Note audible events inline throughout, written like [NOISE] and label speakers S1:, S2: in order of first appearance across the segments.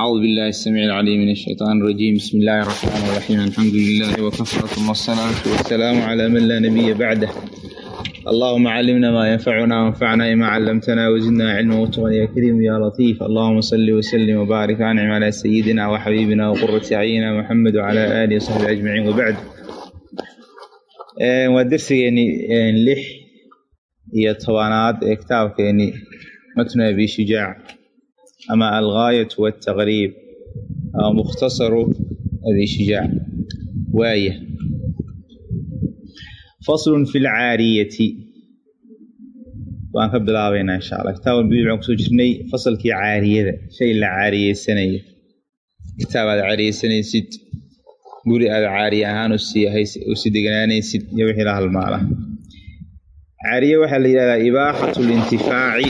S1: أعوذ بالله السميع العليم من الشيطان الرجيم بسم الله الرحمن الرحيم الحمد لله وكفى ثم الصلاة والسلام على من لا نبي بعده اللهم علمنا ما ينفعنا وانفعنا ما علمتنا وزدنا علما وتقى يا كريم يا لطيف اللهم صل وسلم وبارك وانعم على سيدنا وحبيبنا وقرة أعيننا محمد وعلى آله وصحبه أجمعين وبعد waa dersigeeni lix iyo tobanaad ee kitaabkeeni matnu abi shujaac ama algaayatu waltaqriib ama mukhtasaru abi shujaac waaya faslun fi lcaariyati waan ka bilaabaynaa insha allah kitaab albiic baan ku soo jirnay fasalkii caariyada shay la caariyeysanayo kitaab aad caariyeysanaysid guri aad caariye ahaan usi deganaanaysid iyo wixii la halmaala caariye waxaa la yidhahdaa ibaaxatu lintifaaci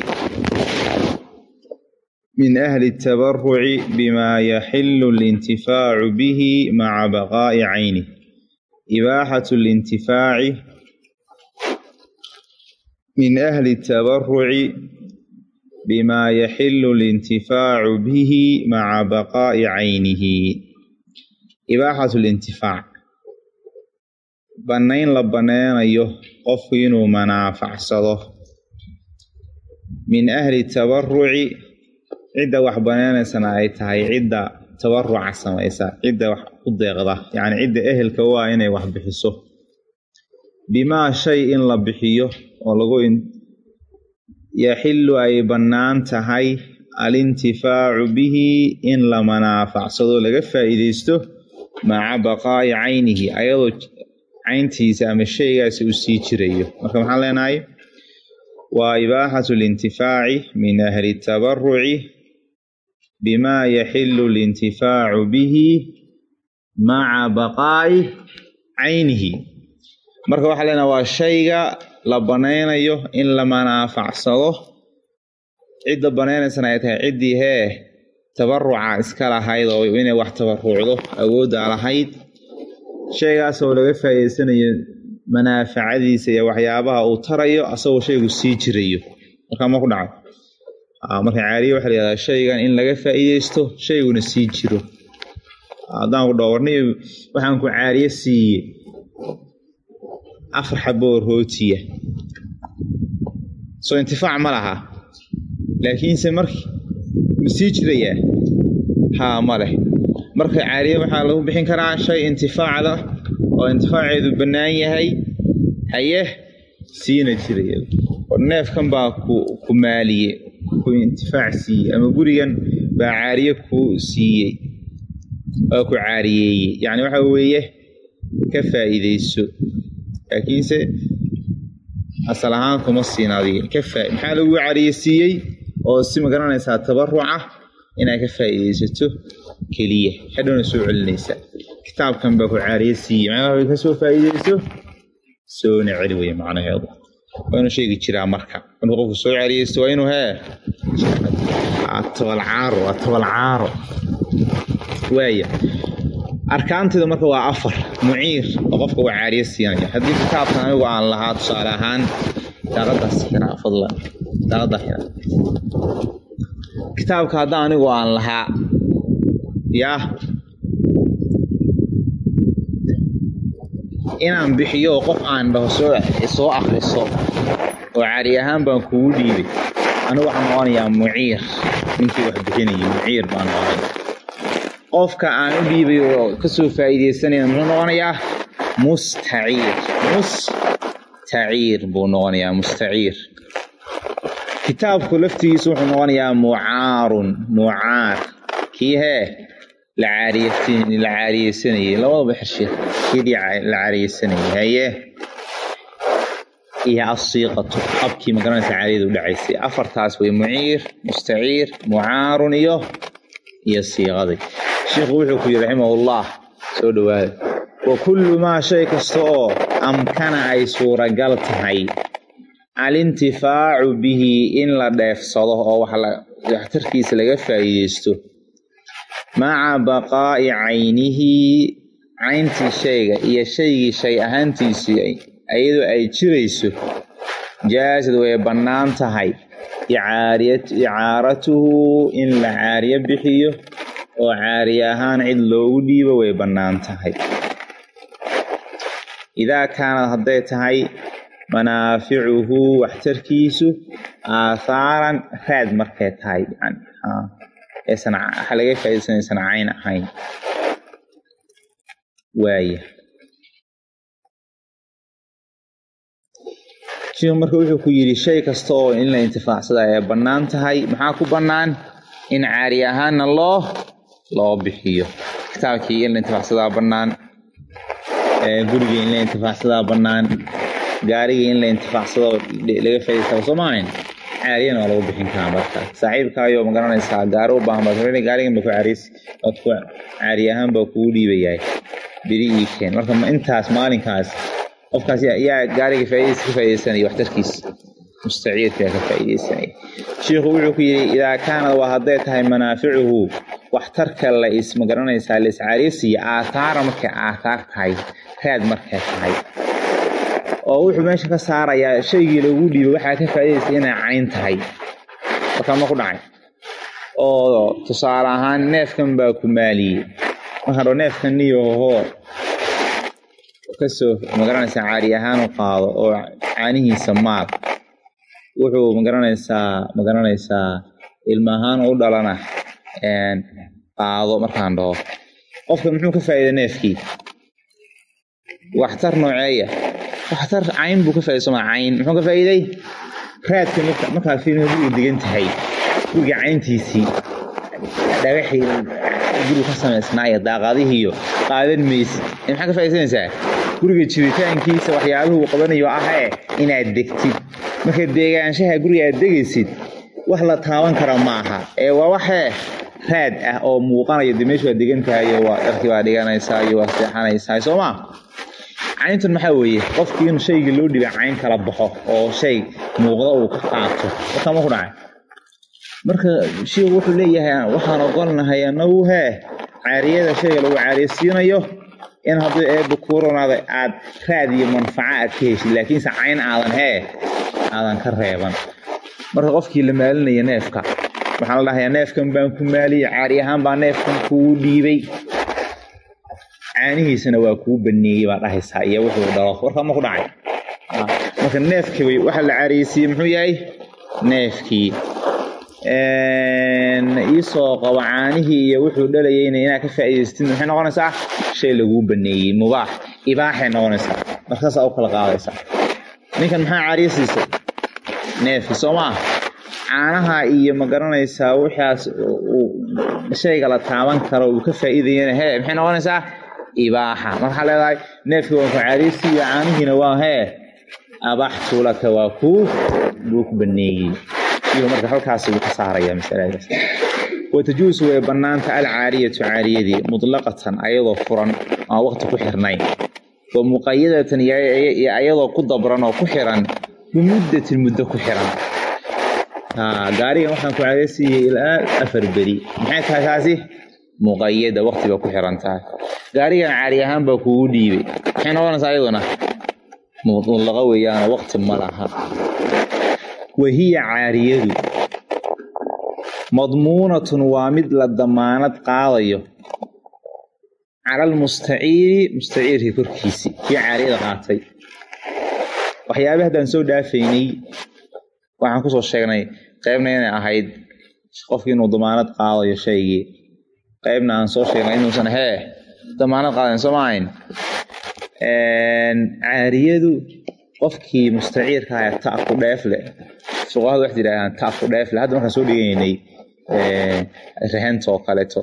S1: min ahli الtabaruci bima yaxilu اlintifaacu bihi maca baqaa'i caynih ibaaxatu اlintifaaci min ahli الtabaruci bima yaxilu اlintifaacu bihi maca baqaa'i caynihi ibaaxatu lintifaac bannayn la bannaynayo qofku inuu manaafacsado min ahli tabaruci cidda wax banaynaysana ay tahay cidda tabaruca samaysa cidda wax u deeqda yacni cidda ehelka waa inay wax bixiso. Bimaa shay in la bixiyo oo lagu yaxillu ay bannaan tahay alintifaacu bihi in la manaafacsado laga faa'iidaysto maca baqaa'i caynihi ayadoo cayntiisa ama shaygaasi uu sii jirayo. Marka maxaan leenahay? Waa ibaaxatu lintifaaci min ahli tabaruci bima yaxilu lintifaacu bihi maca baqaa'i caynihi marka waxaa leenahay waa shayga la banaynayo in la manaafacsado cidda banaynaysana ay tahay ciddii hee tabaruca iska lahayd oo inay wax tabarucdo awoodda lahayd shaygaas oo laga faa'iidaysanayo manaafacadiisa iyo waxyaabaha uu tarayo asagoo shaygu sii jirayo markaa ma ku marka caariye waxa la yihahdaa shaygan in laga faa'iidaysto shayguna sii jiro. Haddaan ku dhaho waxaan ku caariye siiye afar xaboo rootiya. Soo intifaac ma laha laakiinse marki ma sii haa ma leh. Marka caariye waxaa lagu bixin karaa shay intifaacda oo intifaaceedu bannaan yahay. Haye siina jiraya. Oo neefkan baa ku maaliye ku intifaac siiyey ama gurigan baa caariye ku siiyey waa ku caariyeeyey yacni waxa weeye ka faa'iidayso laakiinse asal ahaan kuma siin adiga. Ka faa maxaa lagu caariye siiyey? Oo si ma garanaysaa tabaruca inaad ka faa'iidaysato keliya. Xadhowna soo celinaysa. Kitaabkan baa ku caariye siiyey. Macnaha ka soo faa'iidayso soona celi weye macnaheedu waa inuu sheegi jiraa marka. Inuu qofku soo caariyeysto waa inuu hee? Atabalcaaro atabalcaaro waaya arkaanteeda marka waa afar. Muciir oo qofka waa caariye siinaya haddii kitaabkan anigu aan lahaa tusaale ahaan daaqadaas xiraa fadlan. Daaqada xiraa. Kitaabka haddaan anigu aan lahaa yaa inaan bixiyo qof aan dhaho soo akriso oo cari ahaan baan kugu dhiibay. Anigu waxaan noqonayaa muciir. Ninkii wax bixinayay muciir baan noqonaya. Qofka aan u dhiibay oo ka soo faa'iidaysanaya muxuu noqonayaa mustaciir. Mustaciir buu noqonayaa mustaciir. Kitaabku laftigiisu wuxuu noqonayaa mucaarun mucaar. Kii la caariyeysanayey labadaba xershe kii la caariyeysanayey haye. Iyo asiiqatu qabkii magaranaysa caariyada u dhacaysay. Afartaas way muciir mustaciir mucaarun iyo iyo siiqadii sheikhu wuxuu ku yidhi raximahullah soo dhowaada wa kullu maa shay kasta oo amkana ay suuragal tahay. Alintifaacu bihi in la dheefsado oo waxtarkiisa laga faa'iideysto maca baqaa'i caynihi cayntii shayga iyo shaygii shay ahaantiisii iyadoo ay jirayso jaasad way bannaan tahay. Icaaratuhu in la caariyo bixiyo oo caariye ahaan cid loogu dhiibo way bannaan tahay. Idaa kaanad hadday tahay manaaficuhu waxtarkiisu aahaaran raad markay tahay waxa laga faaidaysanaysan cayn ahayn. Waaya shiikhu marka wuxuu ku yidhi shay kasta oo in la intifaacsada ay bannaan tahay. Maxaa ku bannaan? In caari ahaanna loo loo bixiyo. Kitaabkii in la intifaacsadaa bannaan gurigii in la intifaacsadaa bannaan gaarigii in la intifaacsado laga faaidaysta soo maahayn caariyana waa lagu bixin karaa marka saaxiibkaayo ma garanaysaa gaari u baahan baad gaarigan ba ku caariis waad ku caari ahaan baa kugu dhiibayahay beri ii keen marka intaas maalinkaas qofkaas yaa gaariga faaidaysa ka faaidaysanaya waxtarkiisa mustaciirka ka faaidaysanaya shiikhu wuxuu ku yidhi idaa kaanad waa hadday tahay manaaficuhu waxtarka la is ma garanaysaa la aathaara markay aathaar tahay raad markay tahay oo wuxuu meesha ka saarayaa shaygii lagu dhiibo. Waxaa ka faa'iidaysa inay cayn tahay. Markaa ma ku dhacay. Oo tusaale ahaan neefkan baa ku maaliyey. Dhao neefkan niyohoo ka soo ma garanaysaa caari ahaan u qaado oo caanihiisa maal wuxuu ma garanaysaa ma garanaysaa ilma ahaan u dhalana qaado markaan dhaho. Qofka muxuu ka faa'iiday neefkii? Waxtar nooceeya waxtar cayn buu ka faa'iday somaa cayn. Muxuu ka faa'iiday? Raadka markaa fiilma guriga degan tahay guriga cayntiisii dhagaxii guriga ka samaysnaa iyo daaqadihiiyo qaadan maysid. Maxaa ka faa'iidaysanaysaa? Guriga jiritaankiisa waxyaaluhu qabanayo ahee inaad degtid. Marka deegaanshaha guriga aad degaysid wax la taaban kara ma aha ee waa waxee raad ah oo muuqanayo de meeshu waa dharkii iyo waa seexanaysaa soo cayntan maxaa weeye qofkii in shaygii loo dhibay cayn kala baxo oo shay muuqda uu ka qaato warkama ku dhacay? Marka shiiku wuxuu leeyahay waxaan ogolnahay anagu hee caariyada shayga lagu caariysiinayo in haddii eebba kuu ronaada aad raad iyo manfaco aad ka heshid laakiinse cayn aadan hee aadan ka reeban. Marka qofkii la maalinaya neefka waxaa la dhahayaa neefkan baan ku maaliyey caari ahaan baa neefkan kugu dhiibay caanihiisana waa kuu baneeyey baa dhahaysaa iyo wuxuu dhalo warka ma ku dhacay? Marka neefkii way la caariyeysiiyey muxuu yahay? Neefkii. Iisoo qabo caanihii iyo wuxuu dhalayeyna inaad ka faa'iidaystid maxay noqonaysaa? Shay laguu baneeyey mubaax ibaaxay noqonaysaa. Markaasaa u kala qaadaysaa. Ninkan maxaa caariye siisay neefkii soo caanaha iyo ma garanaysaa waxaas shayga la taaban karo uu ka faa'iidayana maxay noqonaysaa ibaaxa mar waxaa leedahay neefkii waa ku caariysiiyo caanihiina waa hee abaxtu laka waa kuu buu ku baneeyey. Marka halkaas uu ka saaraya masaladaas watajuusu way bannaanta alcaariyatu caariyadii mutlaqatan ayadoo furan aan waqti ku xirnayn. Wa muqayadatan ayadoo ku dabran oo ku xiran bimuddatin muddo ku xiran. Gaarigan waxaan ku caariysiiyey ilaa afar beri. Maxay tahay taasi? Muqayada waqtiba ku xiran tahay gaarigan caari ahaan baa kugu dhiibay. Maxay noqonaysaa ayaduna mudlaqa weeyaano waqti ma laha. Wahiya caariyadu madmuunatun waa mid la damaanad qaadayo. Cala almustaciiri mustaciirkii korkiisii kii caariyada qaatay. Waxyaabaha haddaan soo dhaafaynay waxaan ku soo sheegnay qaybna inay ahayd qofkii inuu damaanad qaadayo shaygii. Qaybna aan soo sheegnay inuusan hee damaanad qaadayn soo maahayn caariyadu qofkii mustaciirka ahaa ta ku dheef leh fuqahadu waxay yidhahdaan ta ku dheef leh hadda markaan soo dhigaynay rahenta oo kaleeto.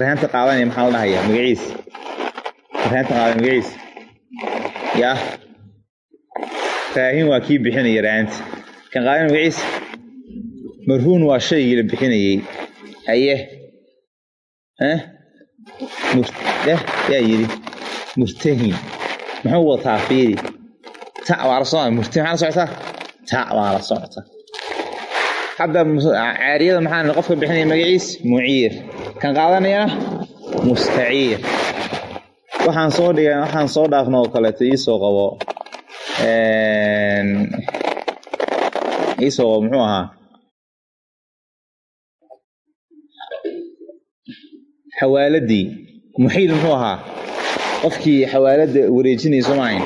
S1: Rahenta qaadanaya maxaa la dhahayaa? Magaciis. Rahenta qaadan magaciis. Yaa. Raahin waa kii bixinaya rahanta kan qaadan magaciis? Marhuun waa shaygii la bixinayey haye eh murdeh yaa yidhi murtahin muxuu wataa fiiri? Ta waa la socota murtahin maxaa la socotaa ta waa la socota. Hadda caariyada maxaa qofka bixinaya magaciis? Muciir. Kan qaadanayana? Mustaciir. Waxaan soo dhigan waxaan soo dhaafna oo kaleeto iisoo qabo. Iisoo qabo muxuu ahaa? Xawaaladii muxiil muxuu ahaa qofkii xawaalada wareejinaya soo maahayn.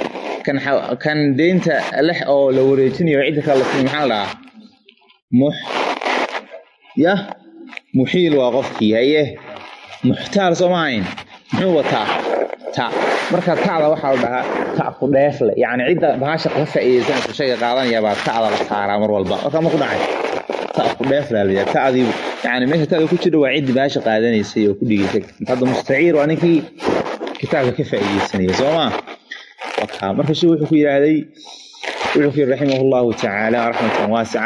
S1: Kan deynta lex oo la wareejinayo cidda kale la maxaa la dhahaa? Mux yah muxiil waa qofkii haye. Muxtaal soo maahayn muxuu wataa? Ta. Marka ta'da waxaa la dhahaa ta ku dheefle. Yacni cidda bahasha ka faa'iidaysanaysa shayga qaadanaya baa ta'da la saaraa mar walba. Marka ma dhacay ta ku dheefle la yidhaha ta'dii yacni meesha ta'da ku jira waa ciddii bahasha qaadanaysay oo ku dhigaysay hadda mustaciir waa ninkii kitaabka ka faa'iidaysanaya soo maa waka marka shi wuxuu ku yidhaahday wuxuu ku yidhi raximah allahu tacaala raxmatan waasica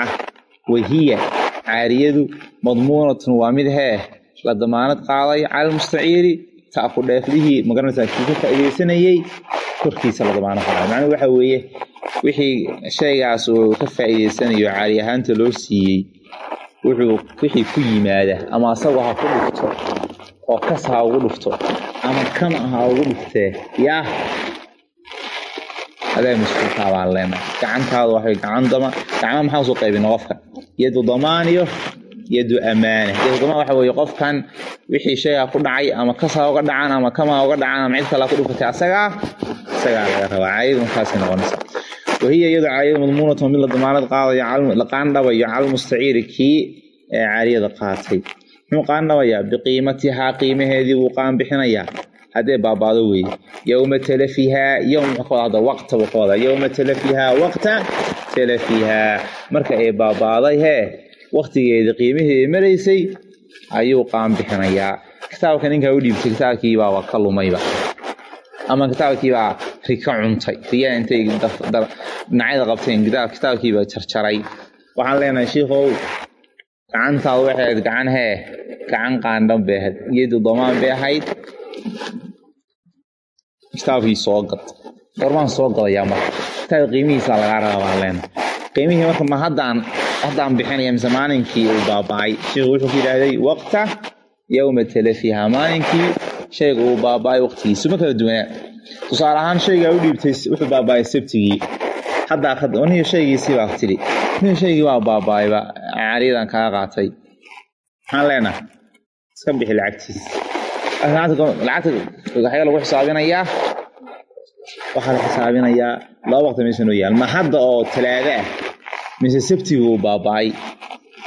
S1: wahiya caariyadu madmuunatun waa mid hee la damaanad qaaday cala almustaciiri ta ku dheeflihii ma garanaysaa kii ka faa'iidaysanayey korkiisa la damaanad qaaday. Macnuhu waxa weeye wixii shaygaas uu ka faa'iidaysanayo caari ahaanta loo siiyey wuxuu wixii ku yimaada ama asagoo ha ku dhufto oo kas ha ugu dhufto ama kama ha ugu dhuftee yaa. Adaa mas'uulkaa baan leenahay. Gacantaadu waxay gacan dama gacma maxaa u soo qaybina qofka? Yadu damaan iyo yadu amaana yadu damaan waxa weeye qofkan wixii shaygaa ku dhacay ama kasaa uga dhacan ama kamaa uga dhacan ama cid kalaa ku dhufatay asagaa isagaa laga rabaa. Caayadu markaasay noqonaysa wahiya iyadu caayadu madmuunatu mid la damaanad qaadayo la qaandhabayo cala almustaciiri kii ee caariyada qaatay muxuu qaandhabayaa biqiimatihaa qiimaheedii buu qaan bixinayaa haddee baabaado weeye yowma talafihaa yowm muxuu ka wada hadda waqta buu ka wadaa yowma talafihaa waqta talafihaa marka ay baabaaday hee waqtigeedii qiimihii ay maraysay ayuu qaan bixinayaa kitaabka ninkaa u dhiibtay kitaabkiibaaba ka lumayba ama kitaabkiibaa ri ka cuntay. Riyaa intay dhinacyada qabteen kitaabkiiba jarjaray waxaan leenahay shiikow gacantaadu waxay ahayd gacan hee gacan qaandhan bay ahayd iyadu damaan bay ahayd. Kitaabkii soo gad goormaan soo gadayaa marka. Kitaabka qiimihiisaa lagaa rabaa baan leenahay. Qiimihii marka ma haddaan haddaan bixinaya mise maalinkii uu baaba'ay? Sheikhu wuxuu ku yidhaahday waqta yowma talafiha maalinkii shayga uu baaba'ay waqtigiisu ma kala duwanaa tusaale ahaan shaygaa u dhiibtay wuxuu baaba'ay sabtigii haddaa shaygiisii baa tidhi niyo shaygii baa baaba'ayba caariyadan kaga qaatay. Maxaan leenahay iska bixi lacagtiis. Lacagta waxyaa lagu xisaabinayaa. Waxaa la xisaabinayaa laba waqti meesha noo yaal. Ma hadda oo talaado ah mise sabtigu uu baaba'ay.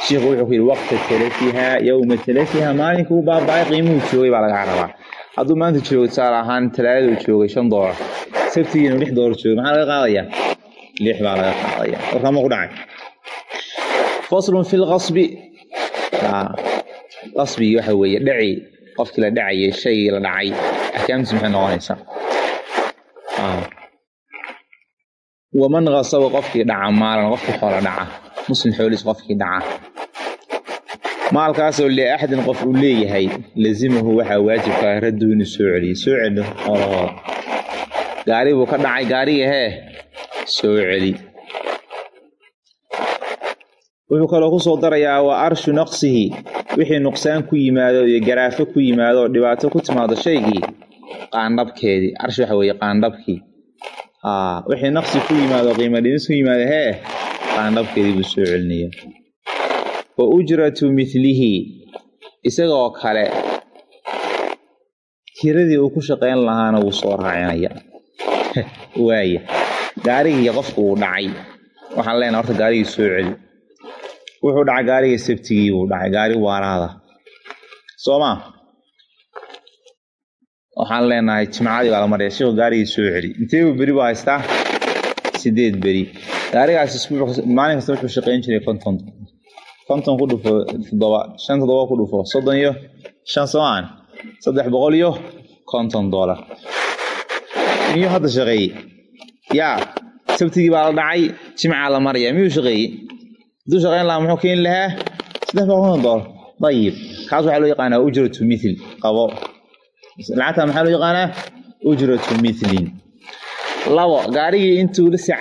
S1: Shiikhu wuxuu ku yidhi waqta talafihaa yowma talafihaa maalinkuu baaba'ay qiimuhu joogay baa lagaa rabaa hadduu maanta joogo tusaale ahaan talaadadu joogay shan doolar sabtigiina lix doolar joogay maxaa laga qaadayaa lix baa laga qaadaya warkama ku dhacay faslun fi lqasbi qasbigii waxa weeye dhaci qofkii la dhacayay shaygii la dhacay axkaamtiis maxay noqonaysaa waman kasaba qofkii dhaca maalan qofkii xoola dhaca muslim xooliis qofkii dhaca maalkaasoo liaxadin qof uu leeyahay lazimahu waxaa waajibka raddu inuu soo celiyo. Soo celi xoolahooda gaari buu ka dhacay gaariga hee soo celi. Wuxuu kaloo ku soo darayaa wa arshu naqsihi. Wixii nuqsaan ku yimaado iyo garaafo ku yimaado oo dhibaato ku timaado shaygii qaandhabkeedii. Arshi waxa weeye qaandhabkii. Wixii naqsi ku yimaado qiimo ku yimaado hee? Qaandhabkeedii buu soo celinaya wa ujratu milihi isagoo kale kiradii uu ku shaqayn lahaana wuu soo raacinaya. [LAUGHS] Waaya gaarigii qofku uu dhacay. Waxaan leenaha horta gaarigii soo celi. Wuxuu dhacay gaariga sabtigii buu dhacay gaari waaraada. Soo maa waxaan leenahay jimcadii baa la maraya sheikhu gaarigii soo celi. Inteebu beri buu haystaa? Sideed beri. Gaarigaas maalin kasta wuxuu shaqayn jiray konton konton ku dhufo toddoba shan toddoba ku dhufo soddon iyo shan somaan saddex boqol iyo konton doolar miyuu hadda shaqeeyey yaa sabtigii baa la dhacay jimcaa la maraya miyuu shaqeeyey hadduu shaqayn lahaa muxuu keeni lahaa saddex boqol konton doolar dayib kaas waxaa loo yaqaanaa ujratu mithil qabo lacagta maxaa loo yaqaanaa ujratu milin labo gaarigii intuu la sii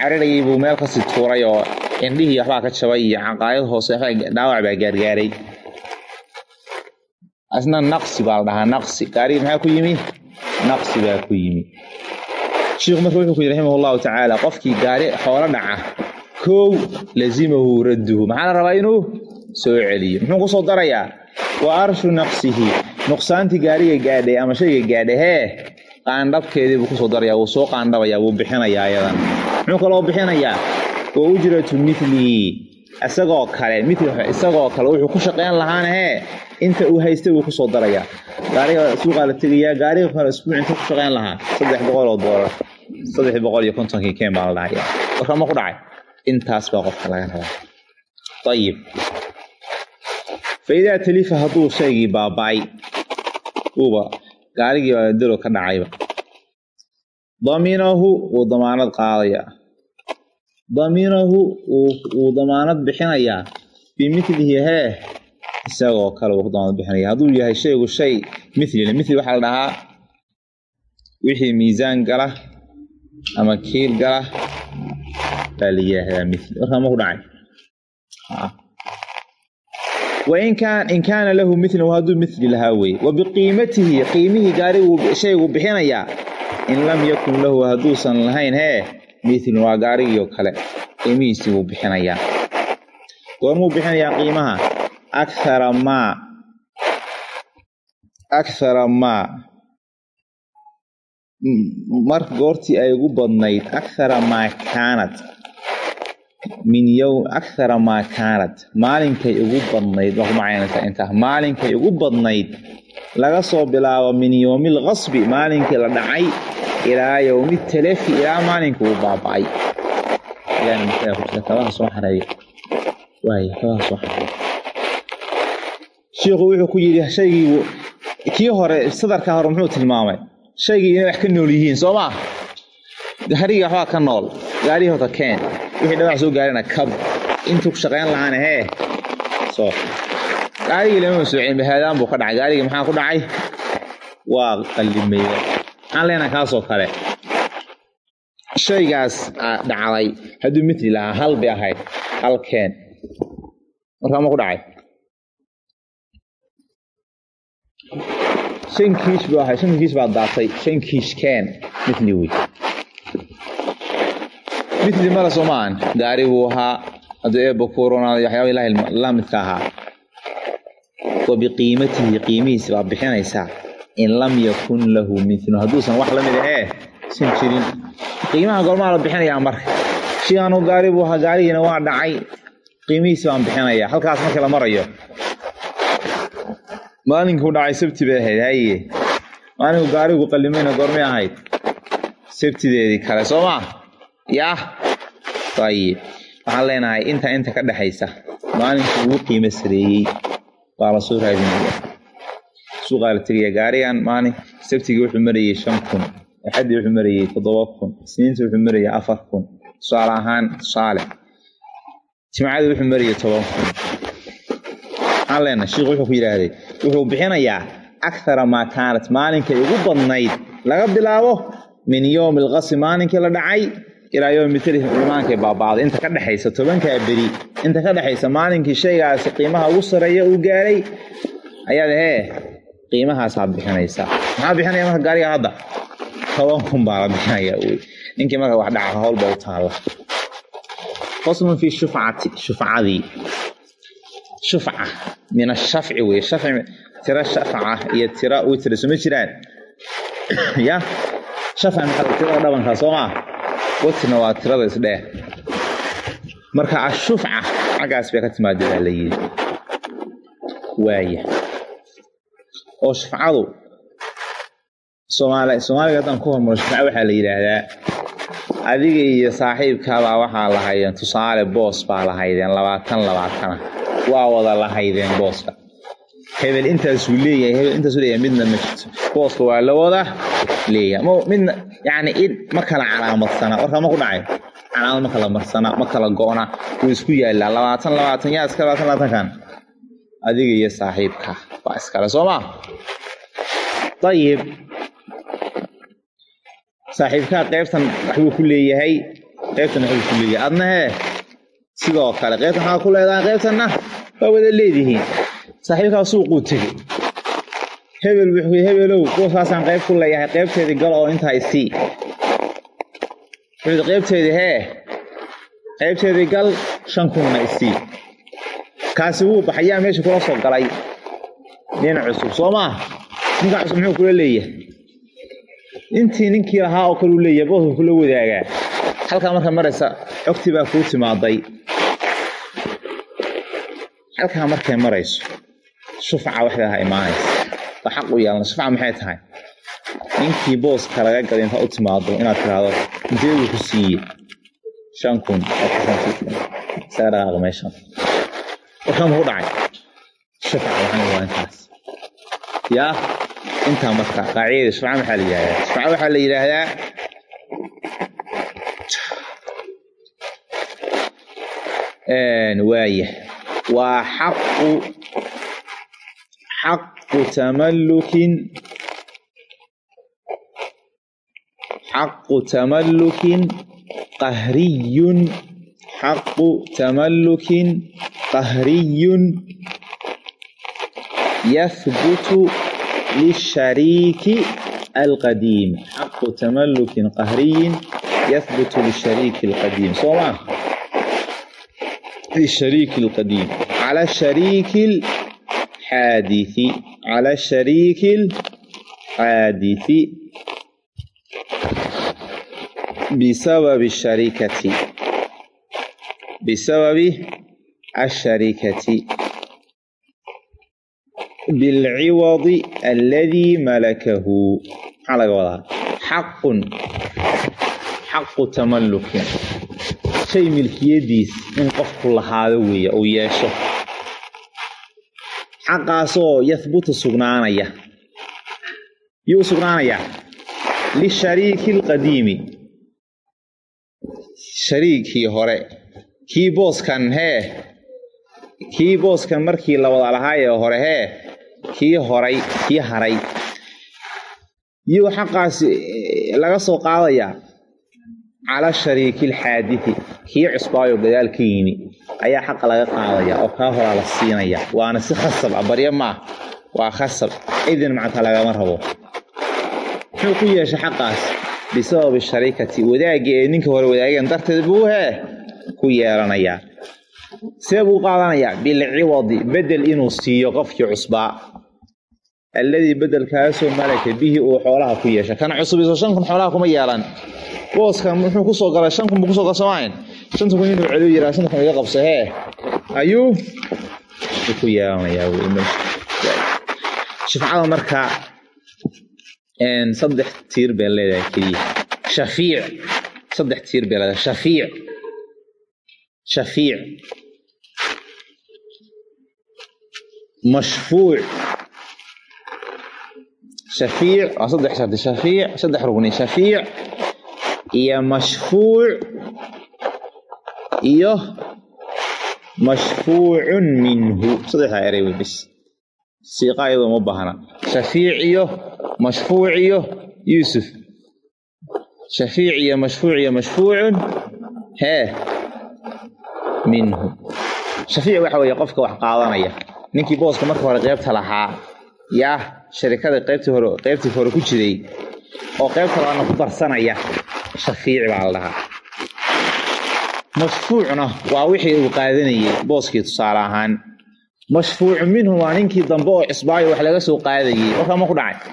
S1: buu meel ka sii tuuray oo indhihii waxbaa ka jabay iyo caqaayad hoose dhaawac baa gaargaaray. Asna naqsi baa la dhahaa naqsi. Gaarigii maxaa ku yimi? Naqsi baa ku yimi. Shiikhu marka wuxuu ku yidhi raximah llahu tacaala qofkii gaari xoolo dhaca kow lazimahu radduhu. Maxaa la rabaa inuu soo celiyo? Muxuu ku soo darayaa? Wa arshu naqsihi. Nuqsaantii gaariga gaadhay ama shayga gaadhay qaandhabkeedii buu ku soo darayaa wuu soo qaandhabayaa wuu bixinayaa ayadan. Muxuu kaloo bixinayaa wa ujratu milihi isagoo kale mil isagoo kale wuxuu ku shaqayn lahaana hee inta uu haystay wuu ku soo darayaa gaariga suuqaa la tegayaa gaariga kale isbuuc inta ku shaqayn lahaa. Saddex boqol oo doolar saddex boqol iyo kontonkii keen baa la dhahaya. Warka ma ku dhacay? Intaas baa qofka laga rabaa. Ayib fa idaa talifa hadduu shaygii baaba'ay gaarigii baa dalo ka dhacayba. Daminahu wuu damaanad qaadayaa daminahu wuu damaanad bixinayaa bimilihi hee isagoo kale wuu damaanad bixinaya. Hadduu yahay shaygu shay milina mili waxaa la dhahaa wixii miisaan gala ama kiil gala. Baa la yidhaahdaa mil warkaa dhacay. Wain kaan in kaana lahu milun hadduu mili lahaa weye wa biqiimatihi qiimihii gaarigu shaygu bixinayaa in lam yakun lahu hadduusan lahayn hee milun waa gaarigiio kale. Qiimihiisii wuu bixinayaa. Goormuu bixinayaa qiimaha. Akthara maa. Akthara maa. Mar goortii ay ugu badnayd akthara maa kaanat. Min yowm akthara maa kaanat. Maalinkay ugu badnayd waa ku macaynaysaa intaa. Maalinkay ugu badnayd laga soo bilaabo min yowmil qasbi maalinkii la dhacay ilaa yowmi talafi ilaa maalinkii uu baaba'ay kabaha soo xareeya waay kabaha soo xareeya shiikhu wuxuu ku yidhi shaygii kii hore sadarka hore muxuu tilmaamay shaygii inay wax ka nool yihiin soo maa gaarigii waxbaa ka nool gaarigii horta keen wixii dhawac soo gaarina kab intuu ku shaqayn lahaana hee soo gaarigii lama soocin bahaadaan buu ka dhacay gaarigii maxaa ku dhacay waa qallimay leenaha kaasoo kale shaygaas dhacday. Hadduu mitli lahaa hal bay ahayd. Hal keen markaa ma ku dhacay. Shan kiish buu ahay shan kiish baa daatay. Shan kiish keen mitli wey mitli mala soo maahan gaari buu ahaa. Hadduu eebba kuronaado waxyaaba ilahi la midka ahaa. Wa qiimihiisi baa bixinaysaa in lam yakun lahu milun hadduusan wax la mid ahee san jirin. Qiimaha gormaa la bixinayaa marka shigaanu gaari buu ahaa gaarigiina waa dhacay. Qiimihiisi baan bixinayaa. Halkaas marka la marayo maalinkuu dhacay sabti bay ahayd haye maalinku gaarigu qallimayna goormay ahayd sabtideedii kale soo maa yah ayib waxaan leenahay inta inta ka dhexaysa maalinkii ugu qiimo sareeyey. Baa la soo raadinaya suuqaa la tegaya gaarigan maalin sabtigii wuxuu marayey shan kun axaddii wuxuu marayey toddoba kun isniintii wuxuu marayey afar kun tusaale ahaan tusaale jimcadii wuxuu marayey toban kun. Maxaan leenahay shiikhu wuxuu ku yidhaahday wuxuu bixinayaa akthara maa kaanat maalinkay ugu badnayd laga bilaabo min yowmi alqasri maalinkii la dhacay ilaa yowmi talif imaankay baabaaday inta ka dhexaysa tobankaa beri inta ka dhexaysa maalinkii shaygaasi qiimaha ugu sareeya uu gaaray ayaad hee qiimahaasaa bixinaysaa. Maxaa bixinaya marka gaariga hadda toban kun baa la bixinaya wey ninkii marka wax dhaca howlba u taalla. Faslun fi shufcati shufcadii shufca min ashafci wey shafci tira shafca iyo tira witra suma jiraan? [COUGHS] Ya? Shafca maxaa tirada dhabanka soo maa watrina waa tirada isdheer marka ashufca xaggaas bay ka timaada baa la yidhi. Waaya oo soomaali soomaaliga haddaan ku hormaro shufca waxaa la yidhaahdaa adiga iyo saaxiibkaabaa waxaa lahaydeen tusaale boos baa lahaydeen labaatan labaatana. Waa wada lahaydeen booska. Hebel intaasuu leeyahay hebel intaasuu leeyahay midna ma jirto. Booska waa la wada leeyahay. Mo midna yacni id ma kala calaamadsana warkaa ma ku dhacay? Calaamad ma kala marsana ma kala go'na. Wuu isku yaallaa. Labaatan labaatan yaa iska labaatan labaatankan adiga iyo saaxiibka. Baa iskale soo maa ayib saaxiibkaa qaybtan waxbuu ku leeyahay qaybtan waxbuu ku leeyahay. Adna sidoo kale qaybtan waxaa ku leedahay qaybtanna waa wada leedihiin. Saaxiibkaa suuquu tegey hebel wuxuu hebelow booskaasaan qayb ku leeyahay qaybteedii gal oo intaa isii wuxuu qaybteedii hee qaybteedii gal shan kunna isii kaasi wuu baxayaa meesha kula soo galay. Nin cusub soo maa ninka cusub muxuu kula leeyahay? Intii ninkii lahaa oo kale u leeyahay booska kula wadaagaa. Halkaa marka maraysa xogtii baa kuu timaaday. Halkaa markay marayso shufca waxay imaanaysa xaq u yeelna shufca maxay tahay? Ninkii booska laga galay inta u timaado inaad tiraahdo inteeduu ku siiye shan kun oo isaga dhaqaaqa meeshan warkama ku dhacay shufca waxaan waa intaas yaa intaa marka qaacidada shufca maxaa la yidhahdaa shufca waxaa la yidhaahdaa waaya waa xaqu xaqu tamallukin xaqu tamallukin qahriyun xaqu tamallukin qahriyun yathbutu lishariiki alqadiim xaqu tamalukin qahriyin yathbutu lishariiki alqadiim soo maa lishariiki alqadiim cala shariiki alxaadithi cala shariiki alxaadithi bisababi sharikati. Bisababi الشركة بالعوض الذي ملكه على قولها حق حق تملك shay milkiyadiis in qofku lahaado weeye uu yeesho xaqaasoo yahbutu sugnaanaya yuu sugnaanayaa lishariiki alqadiimi shariikii hore kii booskan hee kii booskan markii la wada lahaayee hore hee kii horay kii haray. Yuu xaqaasi laga soo qaadayaa cala shariiki alxaadidi kii cusbaayo gadaal ka yimi ayaa xaqa laga qaadaya oo kaa horaa la siinaya. Waana si khasab ah baryo maah waa khasab. Idin macta lagama rabo. Muxuu ku yeeshay xaqaas? Bisababi shariikati wadaagga ee ninka hore wadaageen darteed buu hee ku yeelanayaa see buu qaadanayaa bilciwadi bedel inuu siiyo qofkii cusbaa alladii bedelkaasoo malaka bihi uu xoolaha ku yeesha. Kan cusubiso shan kun xoolaha kuma yeelan booskan muxuu ku soo galay? Shan kun buu ku soo galsamayn shanta kun inuu celiyo yiraa shanta kun iga qabso hee? Ayuu ku yeelanayaa marka saddex tiir bay leedahay keliya. Shafiic. Saddex tiir bay leedahay shafiic. Shafiic mashfuuc shafiic waa saddex shardi shafiic saddex rugni shafiic iyo mashfuuc iyo mashfuucun minhu saddexdaa eray wey bis siiqa iyadoo ma baahna shafiic iyo mashfuuc iyo yuusuf shafiic iyo mashfuuc iyo mashfuucun hee minhu shafiic waxa weeye qofka wax qaadanaya ninkii booska marka hore qeybta lahaa yaa sharikada hore qaybtii hore ku jiray oo qaybta labaadna ku darsanaya shafiici baa la dhahaa mashfuucna waa wixii uu qaadanayay booskii tusaale ahaan. Mashfuucu minhu waa ninkii dambe oo cisbaayo wax laga soo qaadayay. Warkaa ma ku dhacay.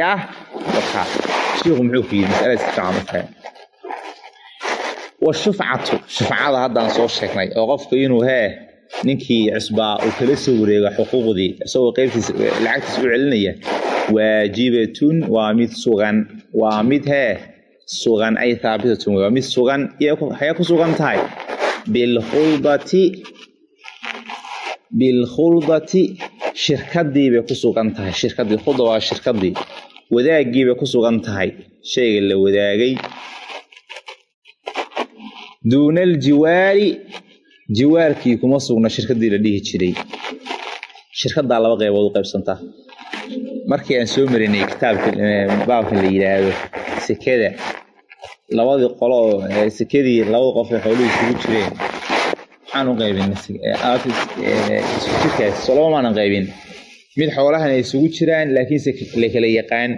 S1: Yaa warkaa. Shiiku muxuu ku yidhi masalada faham washufcatu shufcada haddaan soo sheegnay oo qofka inuu hee ninkii cisbaa uu kala soo wareego xuquuqdii isagoo qaybtiisa lacagtiisa u celinaya. Waajibatun waa mid sugan waa mid hee sugan ay haabitatun waa mid sugan waxay ku sugan tahay. Bilkhuldati bilkhuldati shirkadii bay ku sugan tahay. Shirkadii khulda waa shirkadii wadaagii bay ku sugan tahay. Shayga la wadaagay. Duuna aljiwaari jiwaarkii kuma sugna shirkadii la dhihi jiray. Shirkadaa laba qaybood u qaybsantaa markii aan soo marinay kitaabka la yidhaahdo sekada labadii qolo sekadii labada qof ee xooluhu isugu jireen. Maxaan u qaybin qaybin. Mid xoolahan ay isugu jiraan laakiinse la kala yaqaan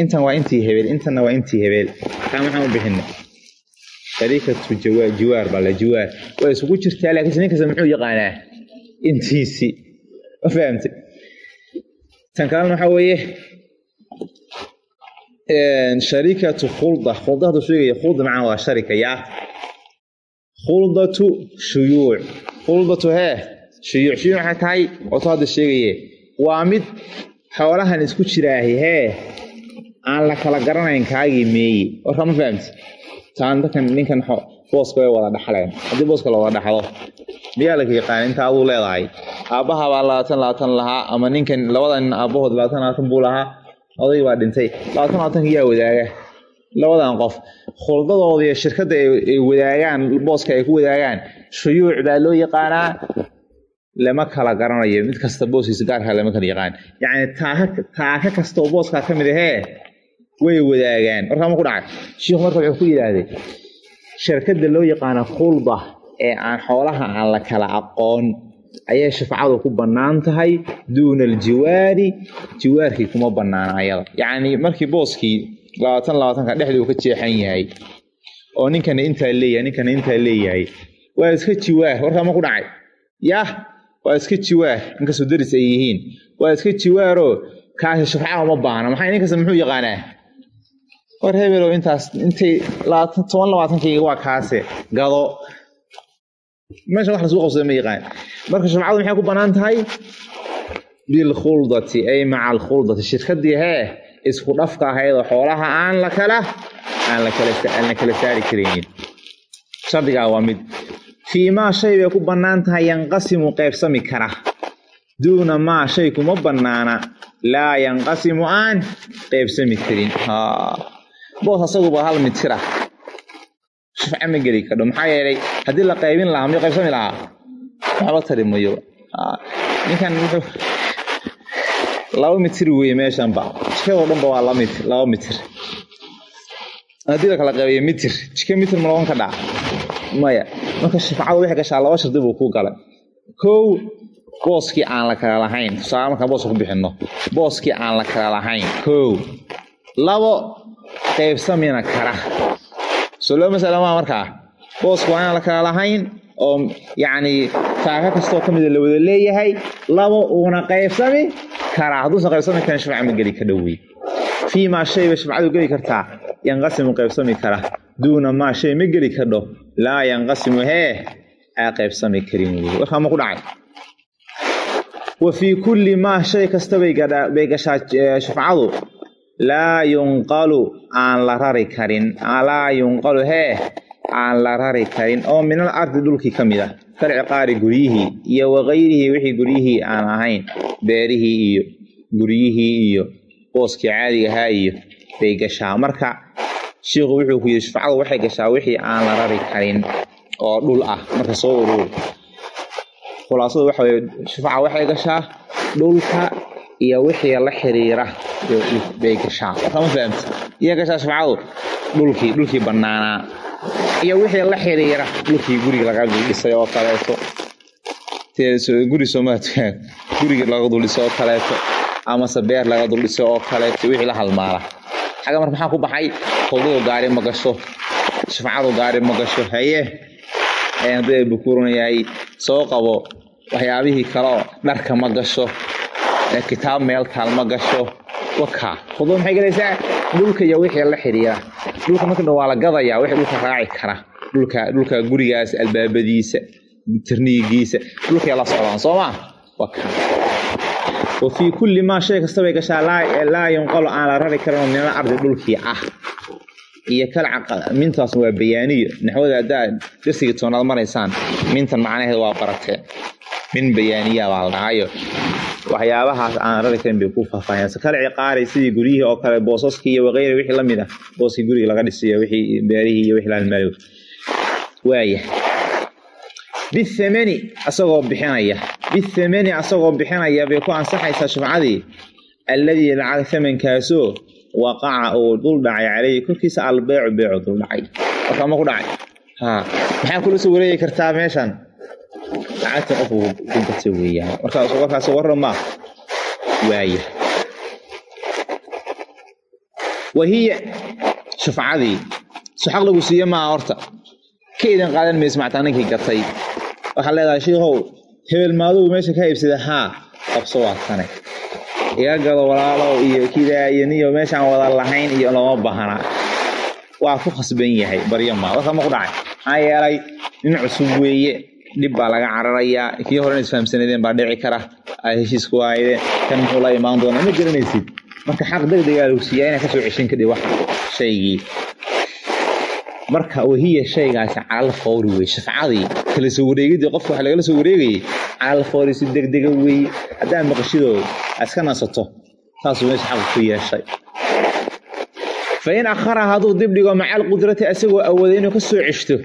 S1: intan waa intii hebel intanna waa intii hebel. Taa maxaan u bixina shariikatu jawaar jiwaar baa la jiwaar waa isugu jirtaa laakiinse nin kasta muxuu yaqaanaa intiisi ma fahamtay tan kalena waxaa weeye shariikatu khulda khulda hadduu sheegaya khulda macana waa sharika yaa khuldatu shuyuuc khuldatu hee shuyuuc shuyuuc maxay tahay wato hadda sheegaye waa mid xoolahan isku jiraahi hee aan la kala garanayn kaagii meeye warka ma fahamti taan dadkan ninkan booska way wada dhaxleen. Haddii booska la wada dhaxlo miyaa laka yaqaan inta aduu leedahay. Aabbaha baa labaatan labaatan lahaa ama ninkan labada nin aabbahood labaatan labaatan buu lahaa. Oday baa dhintay. Labaatan labaatanka yaa wadaaga. Labadan qof. Khuldadooda iyo shirkadda ay wadaagaan booska ay ku wadaagaan shuyuuc baa loo yaqaanaa. Lama kala garanayo. Mid kasta booskiisa gaarkaa lama kala yaqaan. Yacni taaka taaka kasta oo booskaa ka mid ahee way wadaagaan. Warkaama ku dhacay. Shiikhu marka wuxuu ku yidhaahday shirkadda loo yaqaana khulda ee aan xoolaha aan la kala aqoon ayay shafacadu ku bannaan tahay duuna aljiwaari jiwaarkii kuma bannaana ayada. Yacni markii booskii labaatan labaatanka dhexdii uu ka jeexan yahay oo ninkana intaa leeyahay ninkana intaa leeyahay waa iska jiwaar. Warkaama ku dhacay. Yah waa iska jiwaar. Inkastoo daris ay yihiin. Waa iska jiwaaroo kaasi shafca uma baahna. Maxay ninkasta muxuu yaqaanaa war hebelow intaas intay toban labaatankayga waa kaase. Gado. Meeshan wax lasuu qabsada ma yaqaan. Marka shafcadu maxay ku bannaan tahay? Bilkhuldati ay maca alkhuldati shirkadii hee isku dhafka ahaydoo xoolaha aan la kala aan la kala saari karaynin shardigaa waa mid. Fii shay bay ku bannaan tahay yanqasimu qaybsami kara. Duuna maa shay kuma bannaana. Laa yanqasimu aan qaybsami karin boos asaguba hal mitira shafca ma geli kadho maxaa yeelay haddii la qaybin lahaa miyuu qaybsami lahaa waxba tari mayo ninkan wuxuu laba mitir weeye meeshanba jikadoo dhanba waa laba mitir laba mitir haddii la kala qaybiyo mitir jika mitir ma loban ka dhaca maya. Marka shafacadu waxay gashaa laba shardi buu ku galay. Kow booskii aan la kala lahayn. Tusaale markaan booska ku bixinno. Booskii aan la kala lahayn. Kow labo qaybsamina kara. Soo loo masala maa markaa boosku waa inaan la kala lahayn oo yacni taaka kastoo ka mida la wada leeyahay labo uuna qaybsami karaa hadduusan qaybsami karin shafca ma geli ka dhowey fii maa shay bay shafcadu geli kartaa. Yanqasimu qaybsami kara. Duuna maa shay ma geli kadho laa yanqasimu hee aa qaybsami karin wey warkaa ma ku dhacay? Wa fii kulli maa shay kasta bay gashaa shafcadu laa yunqalu aan la rari karin. Laa yunqalu hee aan la rari karin. Oo minal ardi dhulkii ka mid ah. Kalciqaari guryihii iyo wakayrihii wixii guryihii aan ahayn. Beerihii iyo guryihii iyo booskii caadigahaa iyo bay gashaa. Marka shiikhu wuxuu ku yidhi shafacadu waxay gashaa wixii aan la rari karin oo dhul ah. Marka soo urur. Khulaasadu waxa weye shafaca waxay gashaa dhulka iyo wixii la xiriira bay gashaa kama fahamta iyo gashaa shafacadu dhulkii dhulkii bannaanaa. Iyo wixii la xiriira dhulkii guriga laga duldhisay oo kaleeto guri soomaatukaan guriga laga duldhisay oo kaleeto amase beer laga duldhisay oo kaleeto wixii la halmaala xagga marka maxaa ku baxay? Howdadu gaari ma gasho. Shafacadu gaari ma gasho. Haye? Haddii bukuuran yahay soo qabo waxyaabihii kaleoo dharka ma gasho kitaab meel taal ma gasho wakaa howdadu maxay galaysaa dhulka iyo wixii la xiriira dhulka marka dhan waa la gadayaa wixii dhulka raaci kara. Dhulka dhulka gurigaas albaabadiisa tirnigiisa dhulkay la socdaan soo maa wakaa wa kulli maa shay kasta gashaa laa yunqalo aan la rari karinoo minal ardi dhulkii ah. Iyo kalca mintaas waa bayaaniyo naxwada haddaa darsigii toonaad maraysaan mintan macnaheeda waa barateen min bayaaniya baa la dhahayo waxyaabahaas aan rari karin bay ku faahfaahiyaan. Kal ciqaari sidii guryihii oo kale boosaskii iyo wakeyri wixii la mid ah. Booskii guriga laga dhisiyo wixii beerihii iyo wixii laalmaalow waaya bithamani asagoo bixinaya bithamani asagoo bixinaya bay ku ansaxaysaa shufcadii alladii lacag thamankaasoo waqaca uu dul dhacay caleyhi. Korkiisa albeecu beecu dul dhacay. Markaa ma ku dhacay? Ha. Maxaa kula soo wareegi kartaa meeshan lacagta qofku ku gata weeyaan markaas warkaas warrama waaya wahiya shufcadii suxaq lagu siiye maaha horta. Ka idin qaadan maysa mactaa ninkii gatay waxaad leedahay shiikow hebel maadugu meesha ka iibsada haa qabso waa tane. Iga gado walaalow iyo kidaa meeshaan wada lahayn iyo lama bahana. Waa ku khasban yahay baryo maa warka ma maxaa yeelay nin cusub weeye dhib baa laga cararayaa kii hore isfahamsanaydeen baa dhici kara. Aad heshiisku waayeen kan muxuu la imaan doonaa? Ma garanaysid marka xaq degdegaa lagu siiyaa inaa ka soo ceshin kadib wax shaygii. Marka wahiya shaygaasi calal fawri wey shafcadii kala soo wareegidii qofka wax lagala soo wareegayay calal fawri si degdega weeye haddaa maqashidoo iska nasato saasuu meesha xaq ku yeeshay. Fa in akhara hadduu dibdhigo maca alqudrati asagoo awooday inuu ka ceshto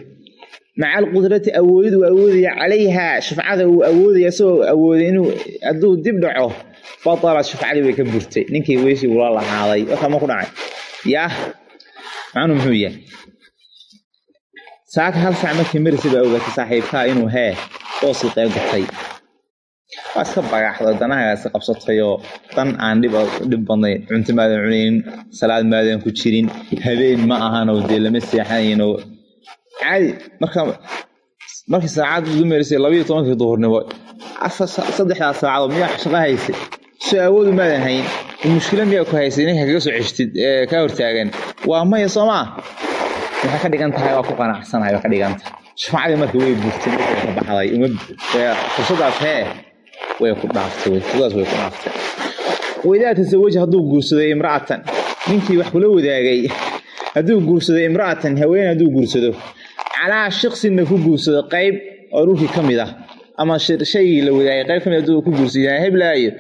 S1: maca alqudrati awoodid uu awoodaya calayhaa shufcada uu awoodaya isagoo awooday inuu hadduu dib dhaco batalat shufcadii way ka burtay. Ninkii weyshii ula lahaaday warkaa ma ku dhacay? Yaah macnuu muxuu yahay? Saaka hal sac markii marisi baa ogaatay saaxiibkaa inuu hee oosii qayb gatay. Waa iska bagaxdo danahagaasi qabsatayoo dan aan dhib badnayn cunto maadan cunaynin salaad maadan ku jirin habeen ma ahanoo dee lama seexanayno caadi marka markii saacad ugu merisay labayo tobankii duhurnimo saddexdaas saacadood miyaa shaqo haysay? Soo awoodu maadan hayn mushkila miyaa ku haysay ninka kaga soo ceshtid kaa hortaagan? Waa maya soo maa waxay ka dhigan tahay waa ku qanacsanahay waa ka dhigan tahay. Shufacadii marka way burtay markay ka baxday fursadaas hee way ku dhaaftay fursadaas way ku dhaaftay. Waidaa tasawaja hadduu guursaday imra'atan. Ninkii wax kula wadaagay hadduu guursaday imra'atan haween hadduu guursado calaa shiksinna ku guursado qayb oo dhulkii ka ah. Ama shaygii la wadaagay qayb ka mid hadduu ku guursado heblaayo